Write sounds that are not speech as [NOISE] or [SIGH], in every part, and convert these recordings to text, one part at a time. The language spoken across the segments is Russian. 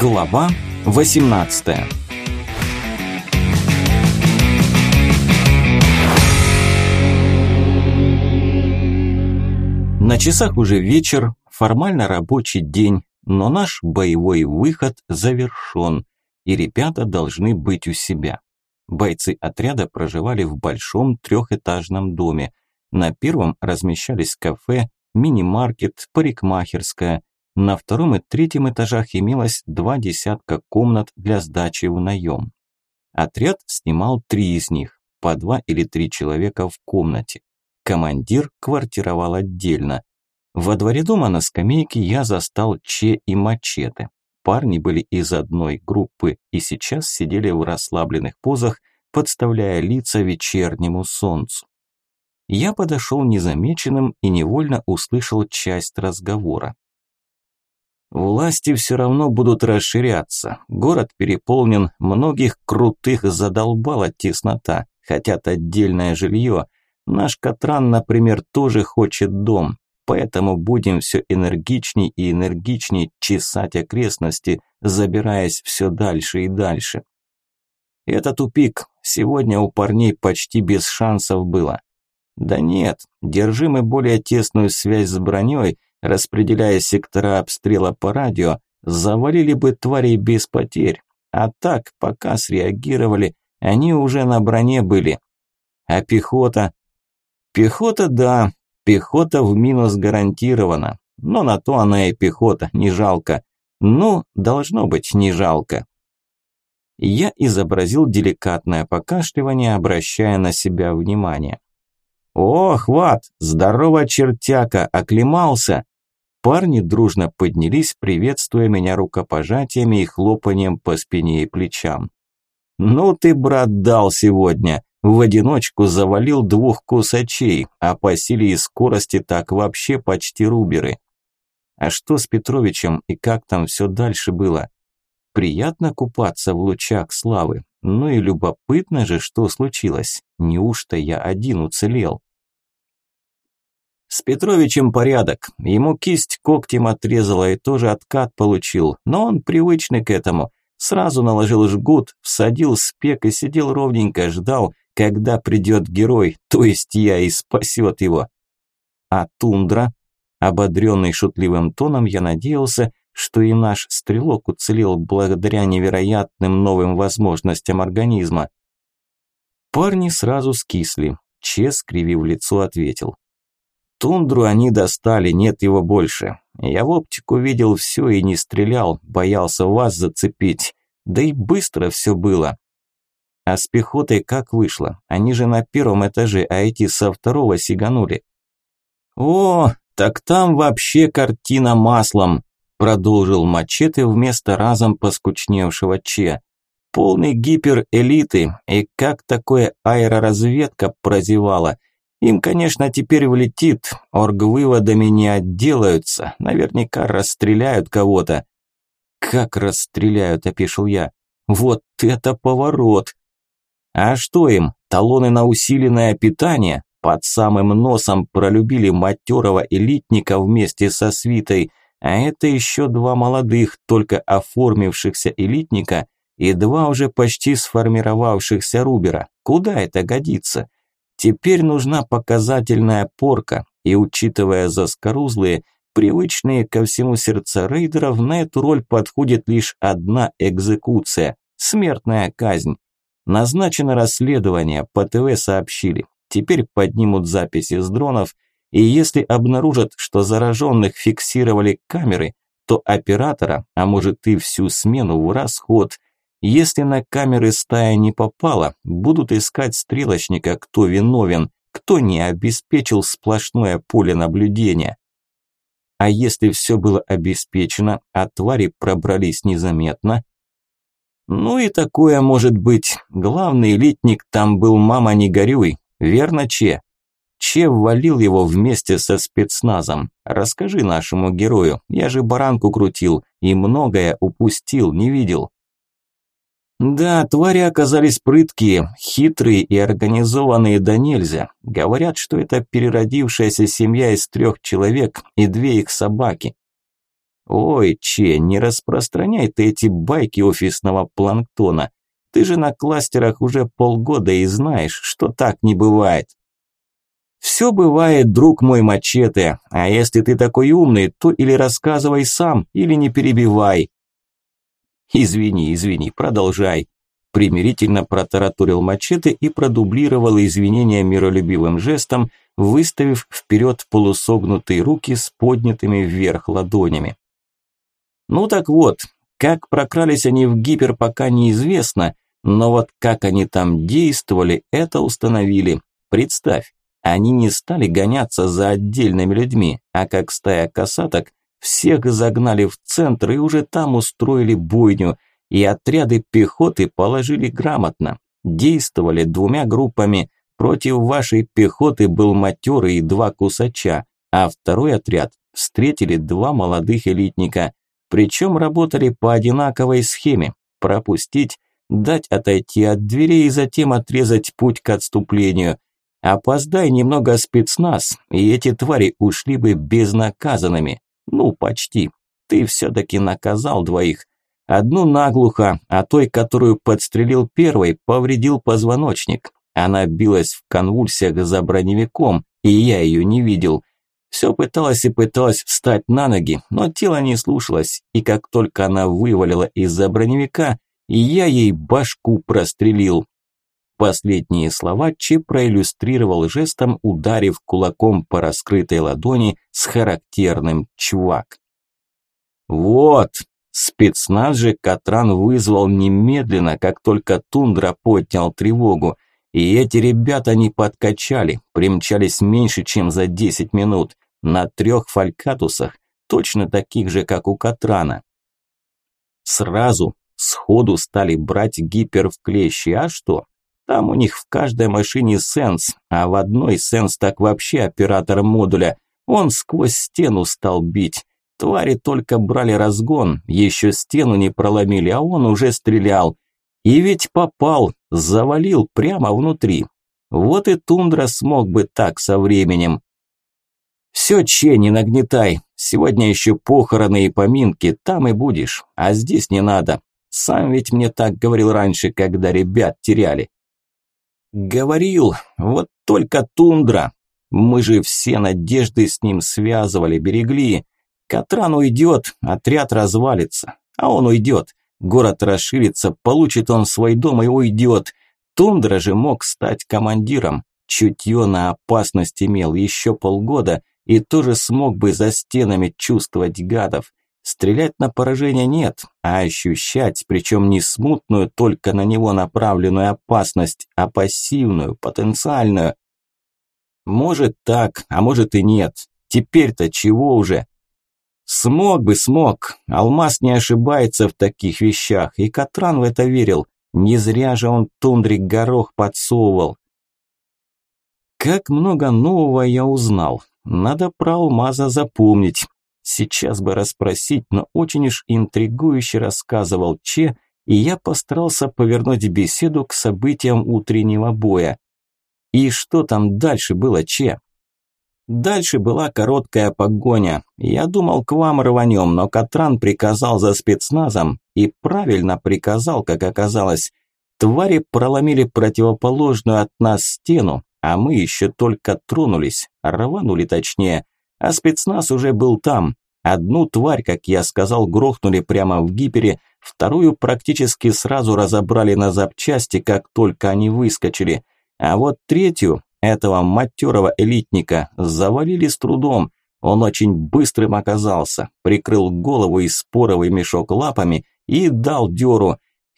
Глава 18 На часах уже вечер, формально рабочий день, но наш боевой выход завершен, и ребята должны быть у себя. Бойцы отряда проживали в большом трехэтажном доме. На первом размещались кафе, мини-маркет, парикмахерская. На втором и третьем этажах имелось два десятка комнат для сдачи в наем. Отряд снимал три из них, по два или три человека в комнате. Командир квартировал отдельно. Во дворе дома на скамейке я застал Че и Мачете. Парни были из одной группы и сейчас сидели в расслабленных позах, подставляя лица вечернему солнцу. Я подошел незамеченным и невольно услышал часть разговора. Власти все равно будут расширяться. Город переполнен, многих крутых задолбала теснота, хотят отдельное жилье. Наш Катран, например, тоже хочет дом, поэтому будем все энергичней и энергичней чесать окрестности, забираясь все дальше и дальше. Это тупик, сегодня у парней почти без шансов было. Да нет, держи мы более тесную связь с броней, распределяя сектора обстрела по радио, завалили бы тварей без потерь. А так, пока среагировали, они уже на броне были. А пехота? Пехота, да, пехота в минус гарантирована. Но на то она и пехота, не жалко. Ну, должно быть, не жалко. Я изобразил деликатное покашливание, обращая на себя внимание. «О, хват! Здорово, чертяка! Оклемался!» Парни дружно поднялись, приветствуя меня рукопожатиями и хлопанием по спине и плечам. «Ну ты, брат, дал сегодня! В одиночку завалил двух кусачей, а по силе и скорости так вообще почти руберы. А что с Петровичем и как там все дальше было? Приятно купаться в лучах славы, ну и любопытно же, что случилось. Неужто я один уцелел? С Петровичем порядок. Ему кисть когтем отрезала и тоже откат получил, но он привычный к этому. Сразу наложил жгут, всадил спек и сидел ровненько, ждал, когда придет герой, то есть я, и спасет его. А тундра? Ободренный шутливым тоном, я надеялся, что и наш стрелок уцелел благодаря невероятным новым возможностям организма. Парни сразу скисли. Че, скривив лицо, ответил. Тундру они достали, нет его больше. Я в оптику видел все и не стрелял, боялся вас зацепить. Да и быстро все было. А с пехотой как вышло? Они же на первом этаже, а эти со второго сиганули. О, так там вообще картина маслом, продолжил Мачете вместо разом поскучневшего Че. Полный гипер элиты, и как такое аэроразведка прозевала – им, конечно, теперь влетит, оргвыводами не отделаются, наверняка расстреляют кого-то. Как расстреляют, опешил я. Вот это поворот. А что им, талоны на усиленное питание? Под самым носом пролюбили матерого элитника вместе со свитой, а это еще два молодых, только оформившихся элитника и два уже почти сформировавшихся рубера. Куда это годится? Теперь нужна показательная порка, и учитывая заскорузлые, привычные ко всему сердца рейдеров, на эту роль подходит лишь одна экзекуция – смертная казнь. Назначено расследование, по ТВ сообщили. Теперь поднимут записи с дронов, и если обнаружат, что зараженных фиксировали камеры, то оператора, а может и всю смену в расход – если на камеры стая не попала, будут искать стрелочника, кто виновен, кто не обеспечил сплошное поле наблюдения. А если все было обеспечено, а твари пробрались незаметно? Ну и такое может быть. Главный элитник там был мама не горюй, верно, Че? Че ввалил его вместе со спецназом. Расскажи нашему герою, я же баранку крутил и многое упустил, не видел. Да, твари оказались прыткие, хитрые и организованные до нельзя. Говорят, что это переродившаяся семья из трех человек и две их собаки. Ой, Че, не распространяй ты эти байки офисного планктона. Ты же на кластерах уже полгода и знаешь, что так не бывает. Все бывает, друг мой мачете, а если ты такой умный, то или рассказывай сам, или не перебивай. Извини, извини, продолжай. Примирительно протараторил мачете и продублировал извинения миролюбивым жестом, выставив вперед полусогнутые руки с поднятыми вверх ладонями. Ну так вот, как прокрались они в гипер, пока неизвестно, но вот как они там действовали, это установили. Представь, они не стали гоняться за отдельными людьми, а как стая касаток, всех загнали в центр и уже там устроили бойню, и отряды пехоты положили грамотно. Действовали двумя группами. Против вашей пехоты был матерый и два кусача, а второй отряд встретили два молодых элитника. Причем работали по одинаковой схеме. Пропустить, дать отойти от дверей и затем отрезать путь к отступлению. Опоздай немного спецназ, и эти твари ушли бы безнаказанными. Ну, почти. Ты все-таки наказал двоих. Одну наглухо, а той, которую подстрелил первой, повредил позвоночник. Она билась в конвульсиях за броневиком, и я ее не видел. Все пыталась и пыталась встать на ноги, но тело не слушалось, и как только она вывалила из-за броневика, я ей башку прострелил. Последние слова Че проиллюстрировал жестом, ударив кулаком по раскрытой ладони с характерным чувак. Вот, спецназ же Катран вызвал немедленно, как только Тундра поднял тревогу. И эти ребята не подкачали, примчались меньше, чем за 10 минут, на трех фалькатусах, точно таких же, как у Катрана. Сразу, сходу стали брать гипер в клещи, а что? Там у них в каждой машине сенс, а в одной сенс так вообще оператор модуля. Он сквозь стену стал бить. Твари только брали разгон, еще стену не проломили, а он уже стрелял. И ведь попал, завалил прямо внутри. Вот и тундра смог бы так со временем. Все, Че, не нагнетай. Сегодня еще похороны и поминки, там и будешь. А здесь не надо. Сам ведь мне так говорил раньше, когда ребят теряли. Говорил, вот только тундра. Мы же все надежды с ним связывали, берегли. Катран уйдет, отряд развалится. А он уйдет. Город расширится, получит он свой дом и уйдет. Тундра же мог стать командиром. Чутье на опасность имел еще полгода и тоже смог бы за стенами чувствовать гадов. Стрелять на поражение нет, а ощущать, причем не смутную, только на него направленную опасность, а пассивную, потенциальную. Может так, а может и нет. Теперь-то чего уже? Смог бы, смог. Алмаз не ошибается в таких вещах, и Катран в это верил. Не зря же он тундрик горох подсовывал. Как много нового я узнал. Надо про алмаза запомнить. Сейчас бы расспросить, но очень уж интригующе рассказывал Че, и я постарался повернуть беседу к событиям утреннего боя. И что там дальше было, Че? Дальше была короткая погоня. Я думал, к вам рванем, но Катран приказал за спецназом, и правильно приказал, как оказалось. Твари проломили противоположную от нас стену, а мы еще только тронулись, рванули точнее – а спецназ уже был там. Одну тварь, как я сказал, грохнули прямо в гипере, вторую практически сразу разобрали на запчасти, как только они выскочили. А вот третью, этого матерого элитника, завалили с трудом. Он очень быстрым оказался, прикрыл голову и споровый мешок лапами и дал дёру.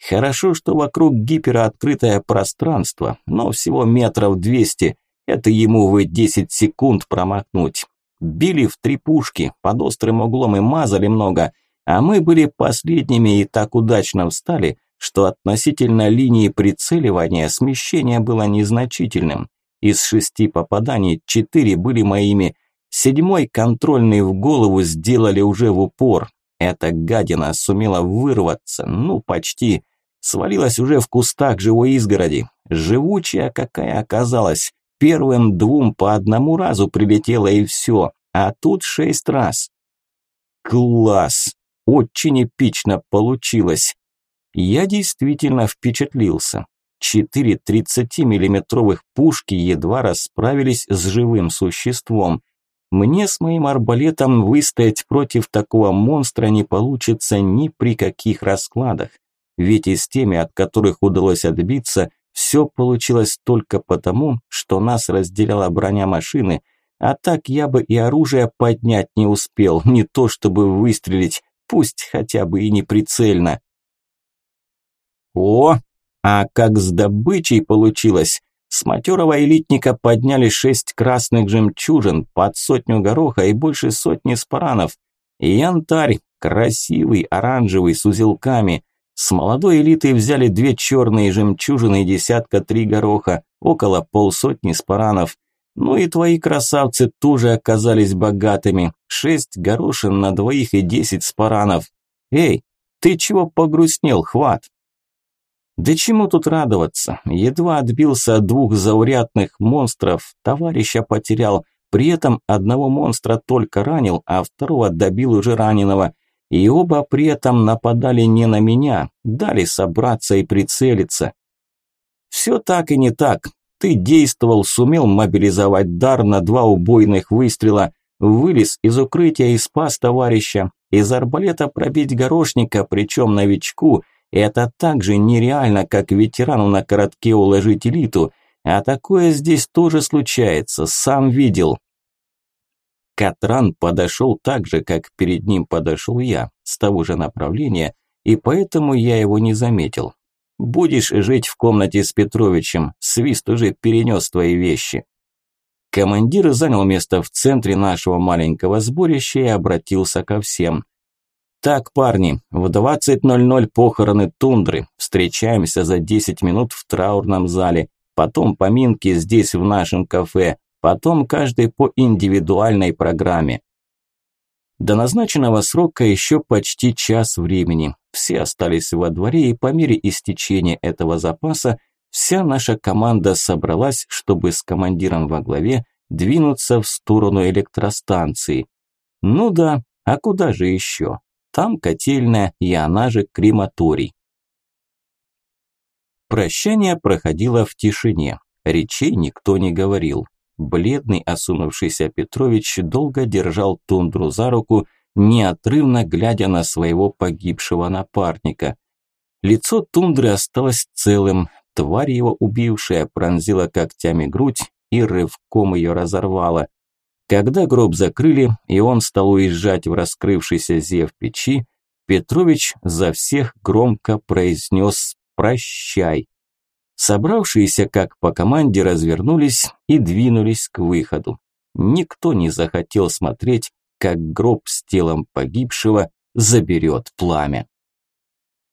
Хорошо, что вокруг гипера открытое пространство, но всего метров двести. Это ему вы 10 секунд промахнуть. Били в три пушки, под острым углом и мазали много, а мы были последними и так удачно встали, что относительно линии прицеливания смещение было незначительным. Из шести попаданий четыре были моими. Седьмой контрольный в голову сделали уже в упор. Эта гадина сумела вырваться, ну почти. Свалилась уже в кустах живой изгороди. Живучая какая оказалась. Первым двум по одному разу прилетело и все, а тут шесть раз. Класс! Очень эпично получилось. Я действительно впечатлился. Четыре 30-миллиметровых пушки едва расправились с живым существом. Мне с моим арбалетом выстоять против такого монстра не получится ни при каких раскладах. Ведь и с теми, от которых удалось отбиться, все получилось только потому, что нас разделяла броня машины, а так я бы и оружие поднять не успел, [LAUGHS] не то чтобы выстрелить, пусть хотя бы и не прицельно. О, а как с добычей получилось! С матерого элитника подняли шесть красных жемчужин, под сотню гороха и больше сотни спаранов. янтарь, красивый, оранжевый, с узелками. С молодой элиты взяли две черные жемчужины и десятка три гороха, около полсотни спаранов. Ну и твои красавцы тоже оказались богатыми. Шесть горошин на двоих и десять спаранов. Эй, ты чего погрустнел, хват? Да чему тут радоваться? Едва отбился от двух заурядных монстров, товарища потерял, при этом одного монстра только ранил, а второго добил уже раненого. И оба при этом нападали не на меня, дали собраться и прицелиться. Все так и не так. Ты действовал, сумел мобилизовать дар на два убойных выстрела, вылез из укрытия и спас товарища. Из арбалета пробить горошника, причем новичку, это так же нереально, как ветерану на коротке уложить элиту. А такое здесь тоже случается, сам видел. Катран подошел так же, как перед ним подошел я, с того же направления, и поэтому я его не заметил. Будешь жить в комнате с Петровичем, Свист уже перенес твои вещи. Командир занял место в центре нашего маленького сборища и обратился ко всем. «Так, парни, в 20.00 похороны тундры. Встречаемся за 10 минут в траурном зале. Потом поминки здесь, в нашем кафе. Потом каждый по индивидуальной программе». До назначенного срока еще почти час времени. Все остались во дворе, и по мере истечения этого запаса вся наша команда собралась, чтобы с командиром во главе двинуться в сторону электростанции. Ну да, а куда же еще? Там котельная и она же крематорий. Прощание проходило в тишине. Речей никто не говорил. Бледный, осунувшийся Петрович долго держал тундру за руку, неотрывно глядя на своего погибшего напарника. Лицо тундры осталось целым, тварь его убившая пронзила когтями грудь и рывком ее разорвала. Когда гроб закрыли, и он стал уезжать в раскрывшийся зев печи, Петрович за всех громко произнес «Прощай». Собравшиеся, как по команде, развернулись и двинулись к выходу. Никто не захотел смотреть, как гроб с телом погибшего заберет пламя.